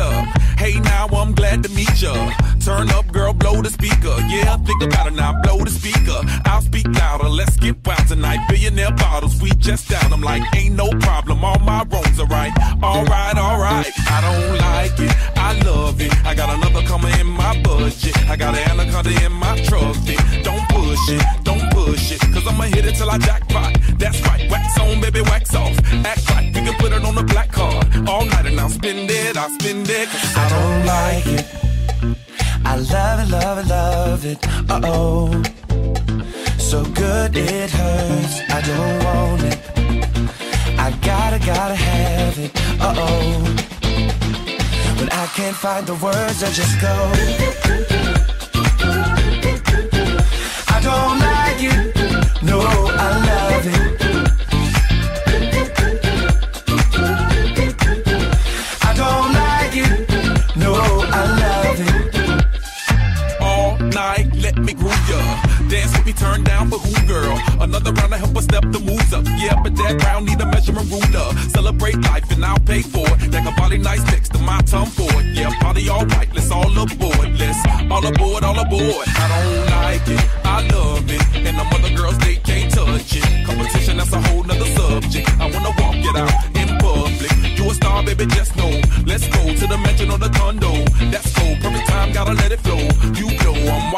Up. Hey, now I'm glad to meet ya. Turn up, girl, blow the speaker. Yeah, think about it now, blow the speaker. I'll speak louder, let's get wild tonight. Billionaire bottles, we just down. I'm like, ain't no problem, all my wrongs are right. Alright, alright, I don't like it, I love it. I got another coming in my budget. I got an anaconda in my trusty. Don't push it, cause I'ma hit it till I jackpot. That's right, wax on, baby, wax off. Act like you can put it on a black card. All night and I'll spend it, I'll spend it. 'cause I don't like it. I love it, love it, love it. Uh oh. So good it hurts. I don't want it. I gotta, gotta have it. Uh oh. When I can't find the words, I just go. Night. Let me groove ya. Dance with me, turn down for who, girl? Another round to help us step the moves up. Yeah, but that round need a measuring ruler. Celebrate life and I'll pay for it. Like a body nice next to my tongue for it. Yeah, party all right. Let's all aboard. Let's all aboard, all aboard. I don't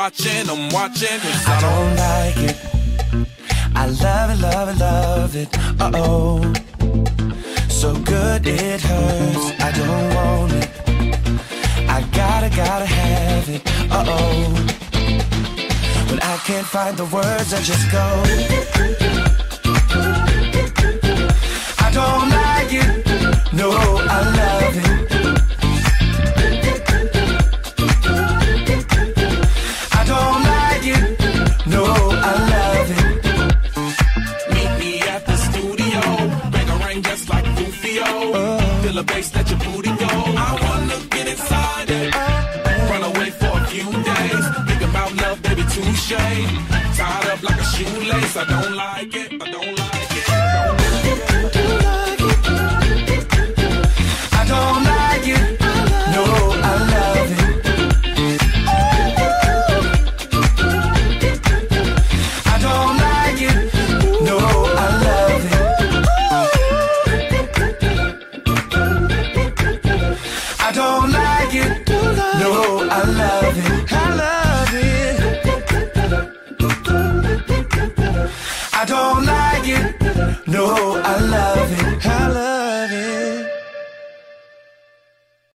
watching, I'm watching. 'cause I I don't like it. I love it, love it, love it. Uh oh. So good it hurts. I don't want it. I gotta, gotta have it. Uh oh. When I can't find the words, I just go. I don't like the bass, let your booty go. I wanna get inside it. Run away for a few days. Think about love, baby, touche. Tied up like a shoelace, I don't like it. I don't like it. No, I love it.